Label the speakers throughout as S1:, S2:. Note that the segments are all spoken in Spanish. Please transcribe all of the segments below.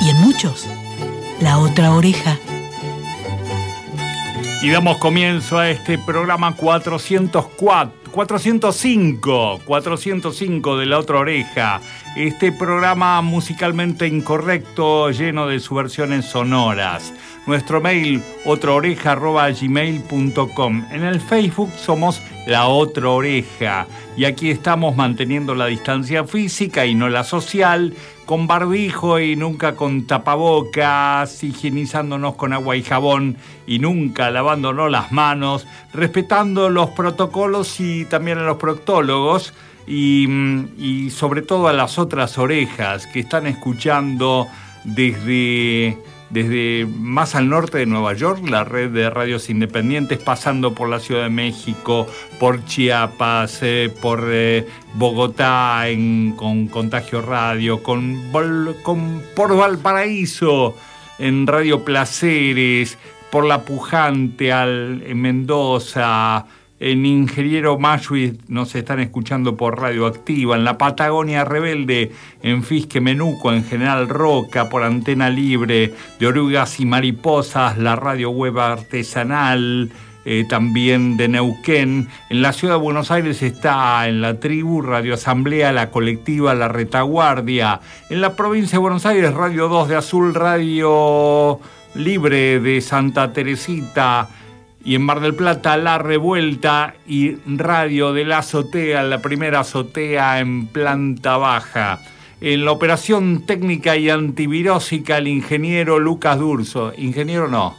S1: y en muchos la otra oreja.
S2: Y damos comienzo a este programa 404, 405, 405 de la otra oreja. Este programa musicalmente incorrecto, lleno de subversiones sonoras. Nuestro mail, otraoreja.gmail.com. En el Facebook somos La Otra Oreja. Y aquí estamos manteniendo la distancia física y no la social, con barbijo y nunca con tapabocas, higienizándonos con agua y jabón y nunca lavándonos las manos, respetando los protocolos y también a los proctólogos y, y sobre todo a las otras orejas que están escuchando desde desde más al norte de Nueva York, la red de radios independientes, pasando por la Ciudad de México, por Chiapas, eh, por eh, Bogotá con Contagio Radio, con, con, por Valparaíso en Radio Placeres, por La Pujante al, en Mendoza, en Ingeniero Mashuit nos están escuchando por Radioactiva, en la Patagonia Rebelde, en Fisque Menuco, en General Roca, por Antena Libre, de Orugas y Mariposas, la radio web artesanal, eh, también de Neuquén. En la ciudad de Buenos Aires está en la tribu, Radio Asamblea, la colectiva, la retaguardia. En la provincia de Buenos Aires, Radio 2 de Azul, Radio Libre de Santa Teresita y en Mar del Plata La Revuelta y Radio de la Azotea, la primera azotea en planta baja. En la operación técnica y antivirósica el ingeniero Lucas Durso. Ingeniero no,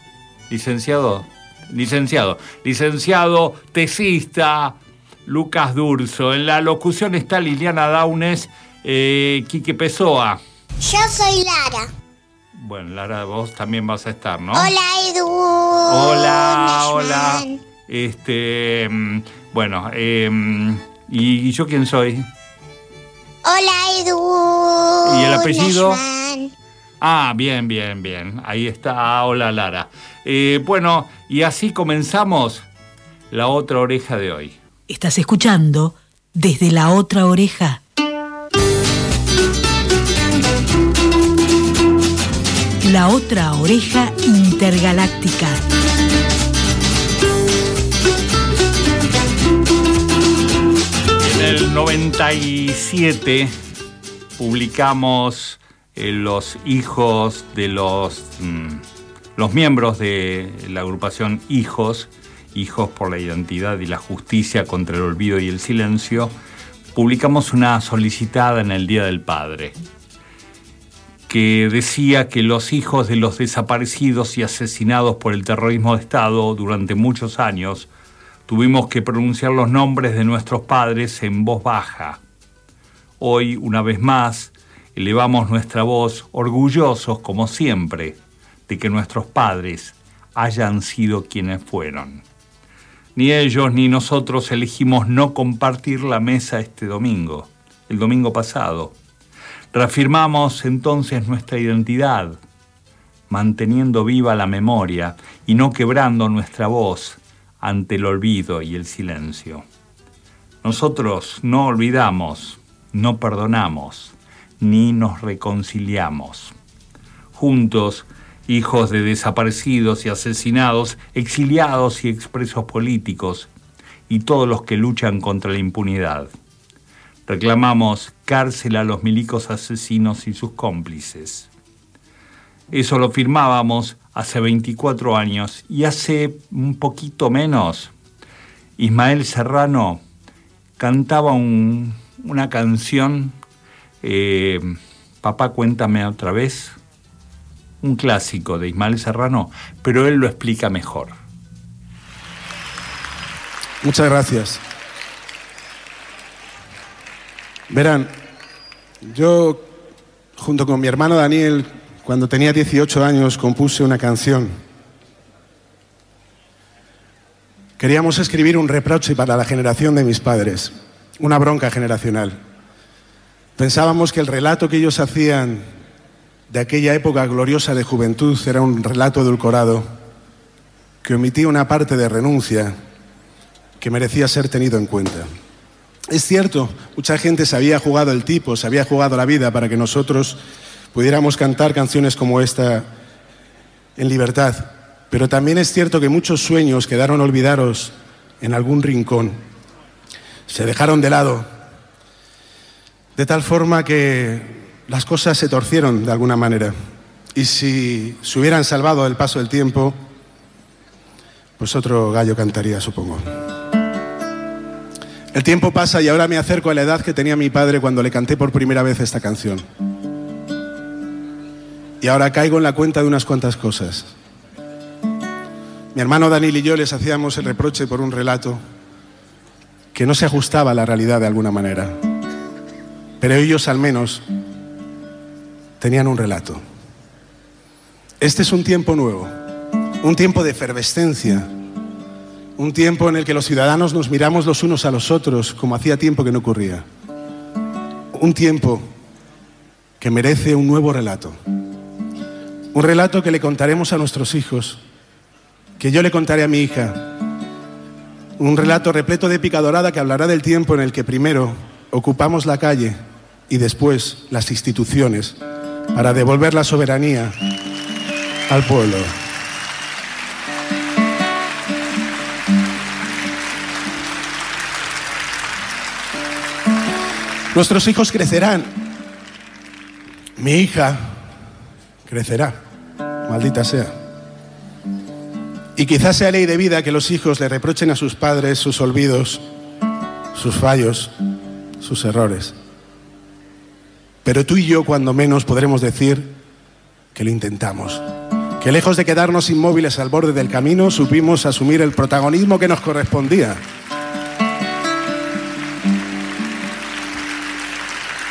S2: licenciado, licenciado, licenciado, tesista Lucas Durso. En la locución está Liliana Daunes, eh, Quique Pessoa.
S3: Yo soy Lara.
S2: Bueno, Lara, vos también vas a estar, ¿no?
S3: Hola, Edu.
S2: Hola, hola. Este, mm, bueno, em, ¿y, yo quién soy?
S3: Hola, Edu.
S2: ¿Y el apellido? Ah, bien, bien, bien. Ahí está. Hola, Lara. Eh, bueno, y así comenzamos la otra oreja de hoy.
S1: Estás escuchando desde la otra oreja. La otra oreja intergaláctica.
S2: En el 97 publicamos eh, los hijos de los, mm, los miembros de la agrupación Hijos, Hijos por la Identidad y la Justicia contra el Olvido y el Silencio, publicamos una solicitada en el Día del Padre que decía que los hijos de los desaparecidos y asesinados por el terrorismo de Estado durante muchos años tuvimos que pronunciar los nombres de nuestros padres en voz baja. Hoy, una vez más, elevamos nuestra voz orgullosos, como siempre, de que nuestros padres hayan sido quienes fueron. Ni ellos ni nosotros elegimos no compartir la mesa este domingo, el domingo pasado Reafirmamos entonces nuestra identidad, manteniendo viva la memoria y no quebrando nuestra voz ante el olvido y el silencio. Nosotros no olvidamos, no perdonamos, ni nos reconciliamos. Juntos, hijos de desaparecidos y asesinados, exiliados y expresos políticos, y todos los que luchan contra la impunidad. Reclamamos cárcel a los milicos asesinos y sus cómplices. Eso lo firmábamos hace 24 años y hace un poquito menos, Ismael Serrano cantaba una canción, eh, Papá cuéntame otra vez, un clásico de Ismael Serrano, pero él lo explica mejor.
S4: Muchas gracias. Verán, yo junto con mi hermano Daniel, cuando tenía 18 años, compuse una canción. Queríamos escribir un reproche para la generación de mis padres, una bronca generacional. Pensábamos que el relato que ellos hacían de aquella época gloriosa de juventud era un relato edulcorado que omitía una parte de renuncia que merecía ser tenido en cuenta. Es cierto, mucha gente se había jugado el tipo, se había jugado la vida para que nosotros pudiéramos cantar canciones como esta en libertad, pero también es cierto que muchos sueños quedaron olvidados en algún rincón, se dejaron de lado, de tal forma que las cosas se torcieron de alguna manera. Y si se hubieran salvado el paso del tiempo, pues otro gallo cantaría, supongo. El tiempo pasa y ahora me acerco a la edad que tenía mi padre cuando le canté por primera vez esta canción. Y ahora caigo en la cuenta de unas cuantas cosas. Mi hermano Daniel y yo les hacíamos el reproche por un relato que no se ajustaba a la realidad de alguna manera. Pero ellos al menos tenían un relato. Este es un tiempo nuevo, un tiempo de efervescencia, un tiempo en el que los ciudadanos nos miramos los unos a los otros como hacía tiempo que no ocurría. Un tiempo que merece un nuevo relato. Un relato que le contaremos a nuestros hijos, que yo le contaré a mi hija. Un relato repleto de épica dorada que hablará del tiempo en el que primero ocupamos la calle y después las instituciones para devolver la soberanía al pueblo. Nuestros hijos crecerán. Mi hija crecerá, maldita sea. Y quizás sea ley de vida que los hijos le reprochen a sus padres sus olvidos, sus fallos, sus errores. Pero tú y yo, cuando menos, podremos decir que lo intentamos. Que lejos de quedarnos inmóviles al borde del camino, supimos asumir el protagonismo que nos correspondía.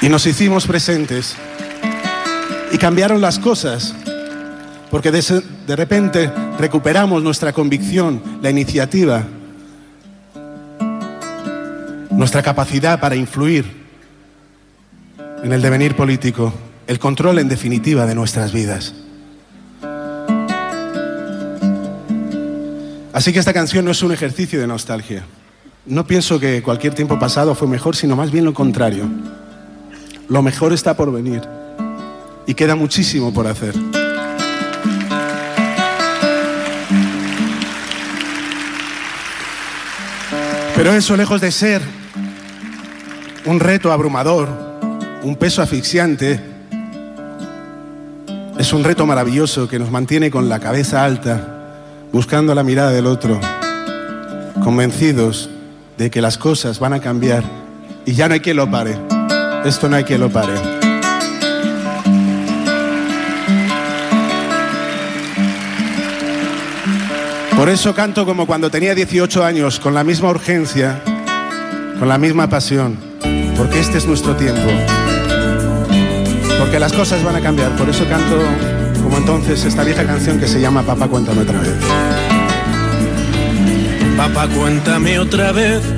S4: Y nos hicimos presentes. Y cambiaron las cosas. Porque de, repente recuperamos nuestra convicción, la iniciativa, nuestra capacidad para influir en el devenir político, el control en definitiva de nuestras vidas. Así que esta canción no es un ejercicio de nostalgia. No pienso que cualquier tiempo pasado fue mejor, sino más bien lo contrario. Lo mejor está por venir y queda muchísimo por hacer. Pero eso, lejos de ser un reto abrumador, un peso asfixiante, es un reto maravilloso que nos mantiene con la cabeza alta, buscando la mirada del otro, convencidos de que las cosas van a cambiar y ya no hay quien lo pare. Esto no hay quien lo pare. Por eso canto como cuando tenía 18 años, con la misma urgencia, con la misma pasión, porque este es nuestro tiempo porque las cosas van a cambiar. Por eso canto como entonces esta vieja canción que se llama Papá, cuéntame otra vez.
S5: Papá, cuéntame otra vez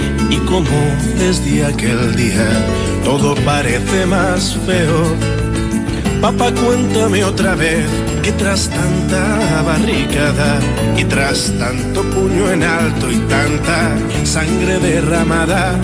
S5: Y como desde aquel día todo parece más feo, papá cuéntame otra vez que tras tanta barricada y tras tanto puño en alto y tanta sangre derramada,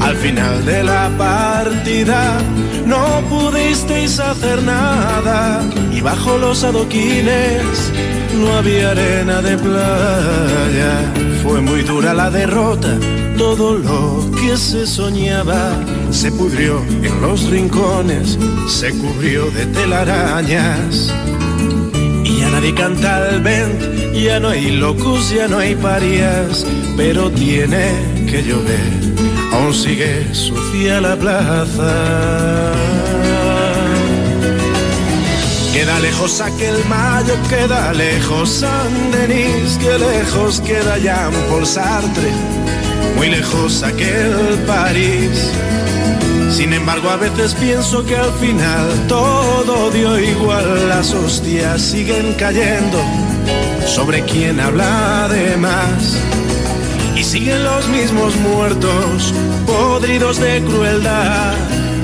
S5: al final de la partida no pudisteis hacer nada y bajo los adoquines no había arena de playa. Fue muy dura la derrota, todo lo que se soñaba se pudrió en los rincones, se cubrió de telarañas. Y ya nadie canta el vent, ya no hay locos, ya no hay parias, pero tiene que llover, aún sigue sucia la plaza. Queda lejos aquel mayo, queda lejos San Denis, que lejos queda Jean Paul Sartre, muy lejos aquel París. Sin embargo, a veces pienso que al final todo dio igual, las hostias siguen cayendo sobre quien habla de más. Y siguen los mismos muertos, podridos de crueldad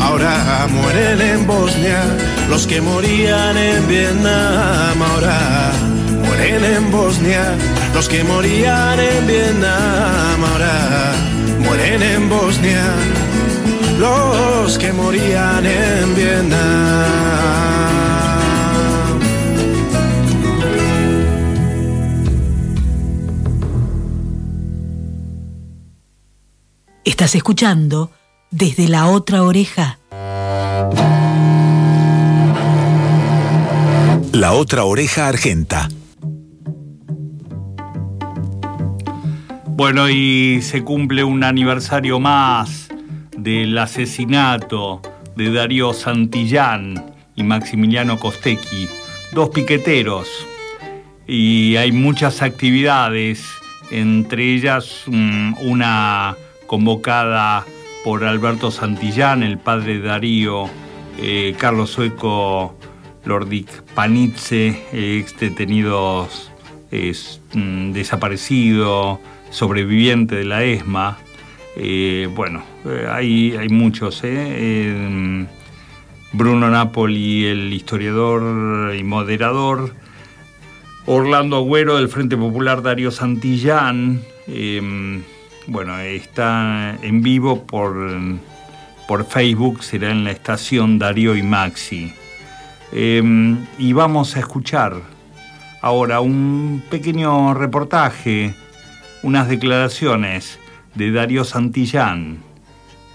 S5: ahora mueren en Bosnia, los que morían en Vietnam, ahora mueren en Bosnia, los que morían en Vietnam, ahora mueren en Bosnia, los que morían en Vietnam.
S1: Estás escuchando desde la otra oreja.
S6: La otra oreja argenta.
S2: Bueno, y se cumple un aniversario más del asesinato de Darío Santillán y Maximiliano Costecchi, dos piqueteros. Y hay muchas actividades, entre ellas mm, una convocada por Alberto Santillán, el padre de Darío, eh, Carlos Sueco, Lordic Panitze, ex detenidos mm, desaparecido, sobreviviente de la ESMA. Eh, bueno, eh, hay, hay, muchos. Bruno Napoli, el historiador y moderador. Orlando Agüero del Frente Popular Darío Santillán bueno, está en vivo por, por Facebook, será en la estación Darío y Maxi. Em, y vamos a escuchar ahora un pequeño reportaje, unas declaraciones de Darío Santillán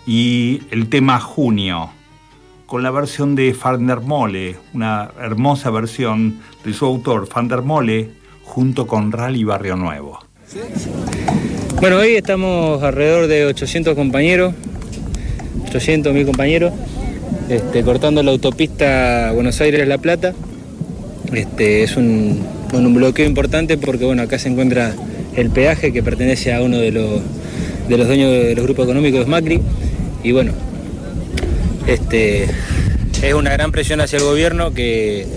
S2: y el tema Junio, con la versión de Fandermole, una hermosa versión de su autor Fandermole, junto con Rally Barrio Nuevo.
S7: Bueno, hoy estamos alrededor de 800 compañeros, 800 mil compañeros, este, cortando la autopista Buenos Aires-La Plata. Este, es un, bloqueo importante porque bueno, acá se encuentra el peaje que pertenece a uno de los, dueños de los grupos económicos Macri. Y bueno, este, es una gran presión hacia el gobierno que,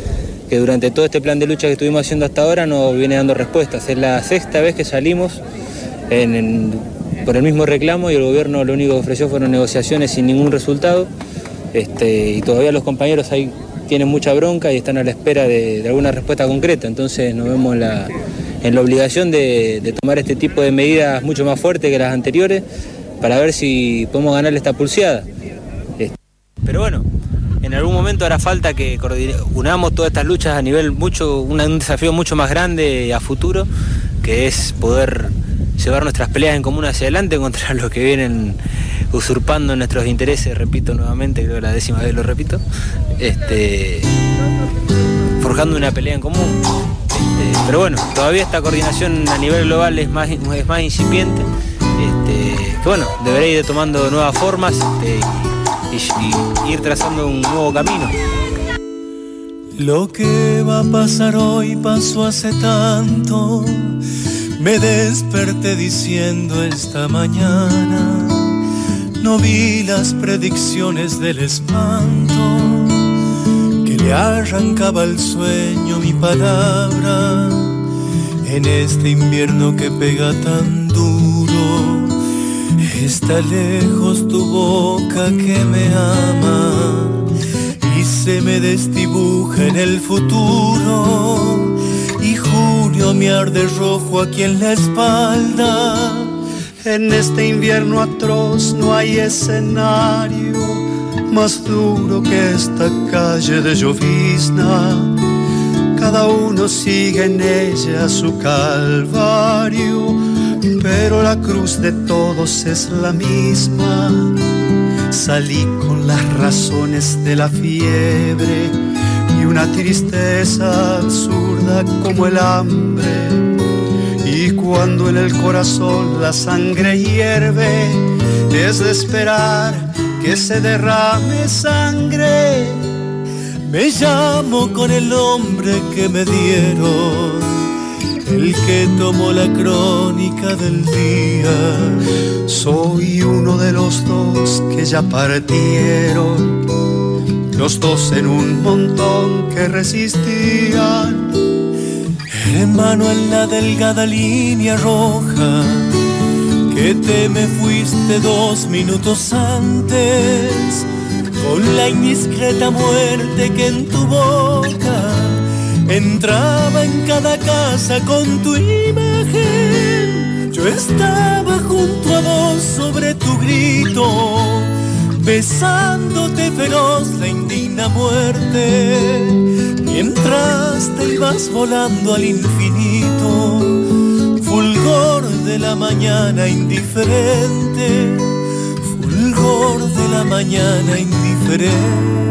S7: durante todo este plan de lucha que estuvimos haciendo hasta ahora nos viene dando respuestas. Es la sexta vez que salimos por el mismo reclamo y el gobierno lo único que ofreció fueron negociaciones sin ningún resultado. Este, y todavía los compañeros ahí tienen mucha bronca y están a la espera de, alguna respuesta concreta. Entonces nos vemos en la, en la obligación de, tomar este tipo de medidas mucho más fuertes que las anteriores para ver si podemos ganar esta pulseada. Este, pero bueno, en algún momento hará falta que unamos todas estas luchas a nivel mucho, un desafío mucho más grande a futuro, que es poder llevar nuestras peleas en común hacia adelante contra los que vienen usurpando nuestros intereses, repito nuevamente, creo la décima vez lo repito, este, forjando una pelea en común. Este, pero bueno, todavía esta coordinación a nivel global es más, es más incipiente, este, que bueno, deberá ir tomando nuevas formas este, y ir trazando un nuevo camino.
S8: Lo que va a pasar hoy pasó hace tanto me desperté diciendo esta mañana, no vi las predicciones del espanto que le arrancaba el sueño mi palabra en este invierno que pega tan duro. Está lejos tu boca que me ama y se me desdibuja en el futuro y junio me arde rojo aquí en la espalda.
S9: En este invierno atroz no hay escenario más duro que esta calle de llovizna. Cada uno sigue en ella su calvario, pero la cruz de todos es la misma. Salí con las razones de la fiebre y una tristeza absurda como el hambre. Y cuando en el corazón la sangre hierve, es de esperar que se derrame sangre.
S8: Me llamo con el nombre que me dieron, el que tomó la crónica del día.
S9: Soy uno de los dos que ya partieron, los dos en un montón que resistían.
S8: Hermano en la delgada línea roja que te me fuiste dos minutos antes con la indiscreta muerte que en tu boca entraba en cada casa con tu imagen. Yo estaba junto a vos sobre tu grito, besándote feroz la indigna muerte, mientras te ibas volando al infinito fulgor de la mañana indiferente, fulgor de la mañana indiferente.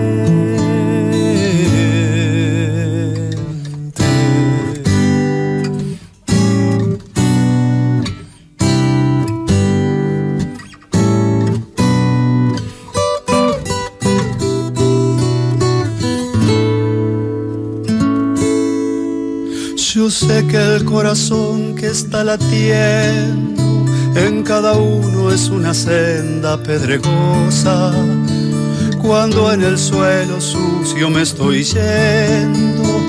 S9: Yo sé que el corazón que está latiendo en cada uno es una senda pedregosa. Cuando en el suelo sucio me estoy yendo,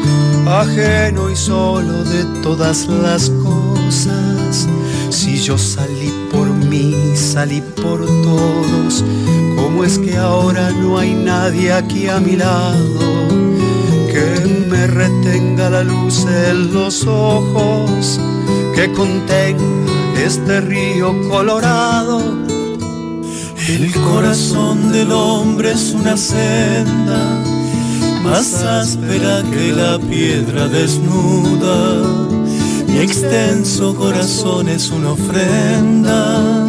S9: ajeno y solo de todas las cosas. Si yo salí por mí, salí por todos, ¿cómo es que ahora no hay nadie aquí a mi lado? Me retenga la luz en los ojos, que contenga este río colorado.
S8: El corazón del hombre es una senda más áspera que la piedra desnuda. Mi extenso corazón es una ofrenda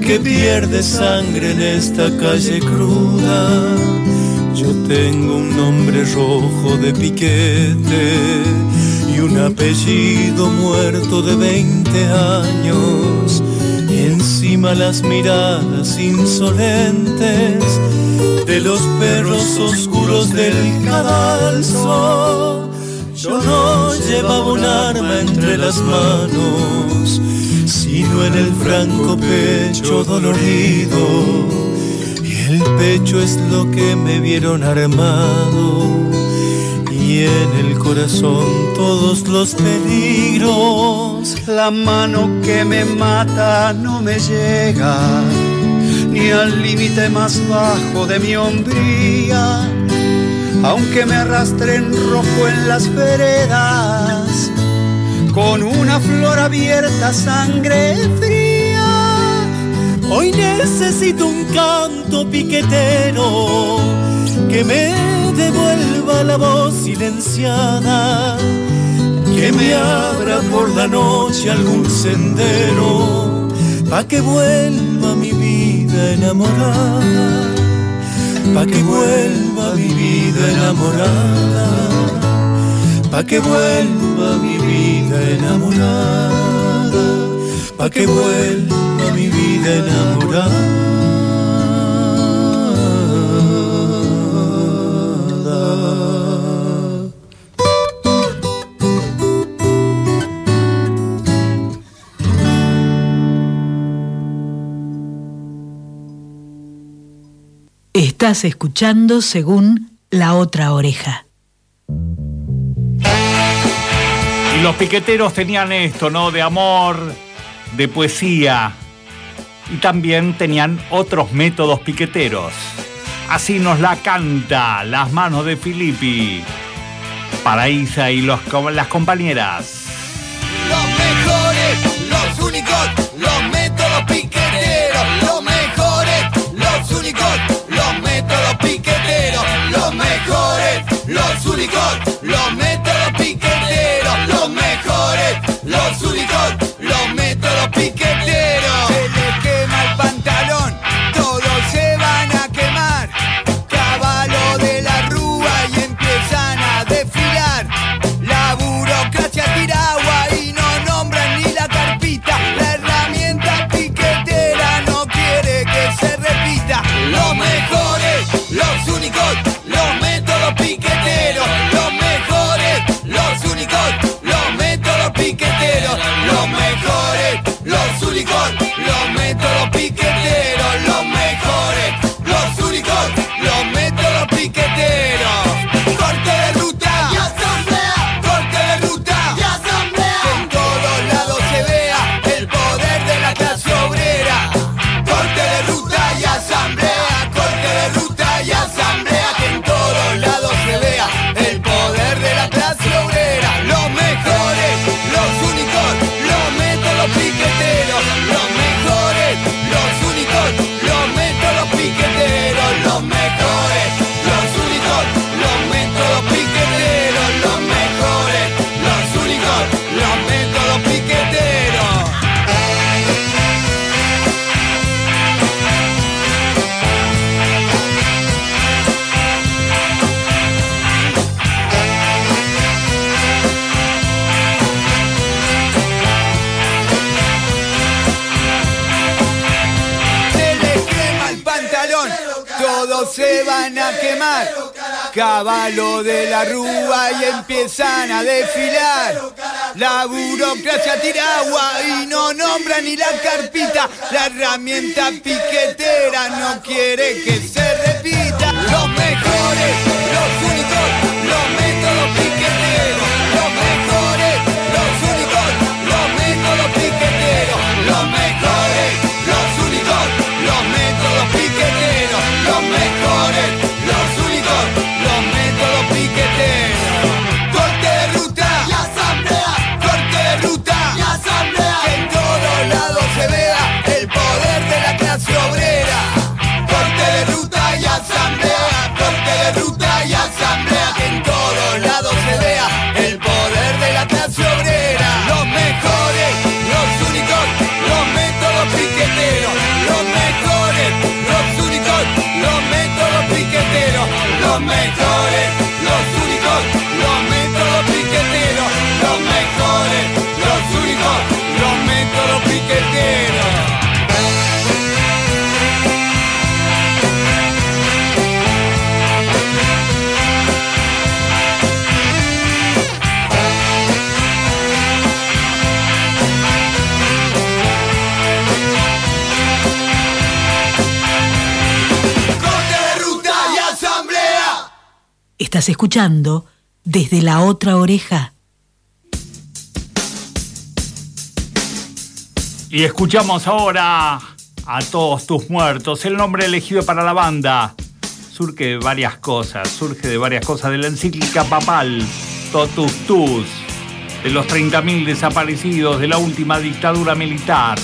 S8: que pierde sangre en esta calle cruda. Yo tengo un nombre rojo de piquete y un apellido muerto de 20 años. Encima las miradas insolentes de los perros oscuros del cadalso. Yo no llevaba un arma entre las manos, sino en el franco pecho dolorido el pecho es lo que me vieron armado y en el corazón todos los peligros.
S9: La mano que me mata no me llega ni al límite más bajo de mi hombría, aunque me arrastren rojo en las veredas con una flor abierta, sangre fría.
S8: Hoy necesito un canto piquetero que me devuelva la voz silenciada, que me abra por la noche algún sendero, pa' que vuelva mi vida enamorada, pa' que vuelva mi vida enamorada, pa' que vuelva mi vida enamorada, pa' que vuelva mi vida enamorada.
S1: Estás escuchando según la otra oreja.
S2: Y los piqueteros tenían esto, ¿no? De amor, de poesía y también tenían otros métodos piqueteros. Así nos la canta Las manos de Filippi para Isa y los, las compañeras.
S10: Los mejores, los únicos. piquete. caballo de la rúa y empiezan a desfilar. La burocracia tira agua y no nombra ni la carpita. La herramienta piquetera no quiere que
S1: Escuchando desde la otra oreja.
S2: Y escuchamos ahora a todos tus muertos, el nombre elegido para la banda. Surge de varias cosas, surge de varias cosas de la encíclica papal Totus Tus, de los 30.000 desaparecidos de la última dictadura militar.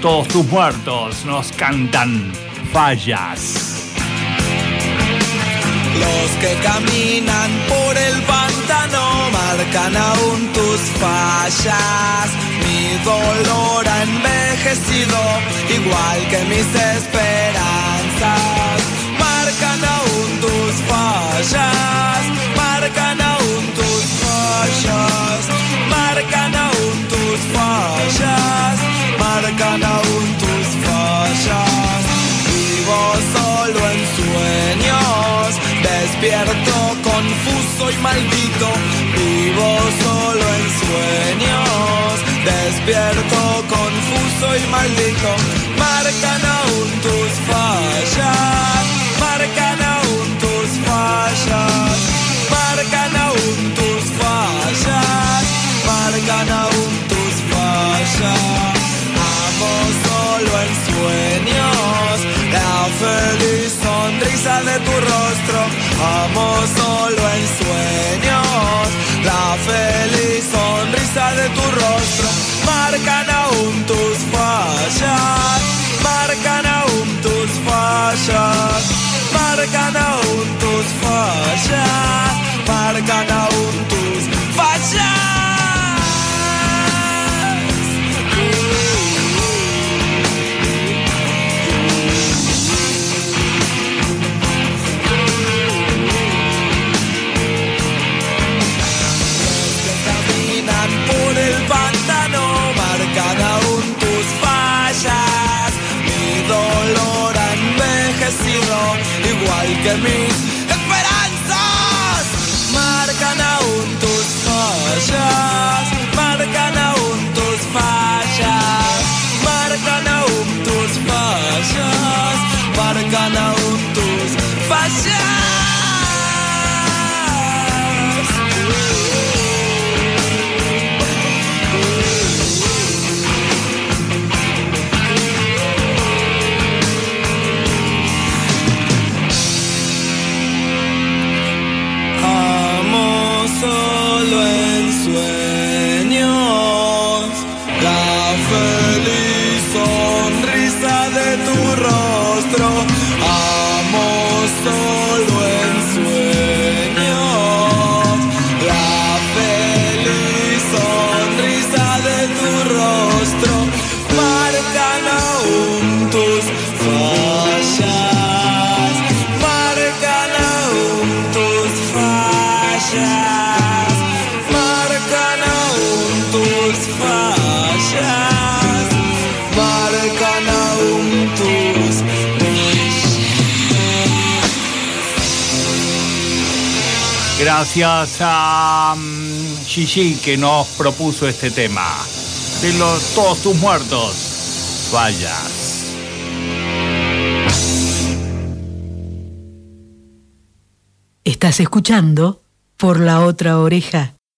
S2: Todos tus muertos nos cantan fallas.
S11: Los que caminan por el pantano marcan aún tus fallas. Mi dolor ha envejecido igual que mis esperanzas. Marcan aún tus fallas, marcan aún tus fallas, marcan aún tus fallas, marcan aún tus fallas. Vivo solo en sueños despierto, confuso y maldito, vivo solo en sueños. Despierto, confuso y maldito, marcan aún tus fallas, marcan Vamos at me
S2: gracias a mm, Gigi que nos propuso este tema. De los todos tus muertos, vayas.
S1: Estás escuchando por la otra oreja.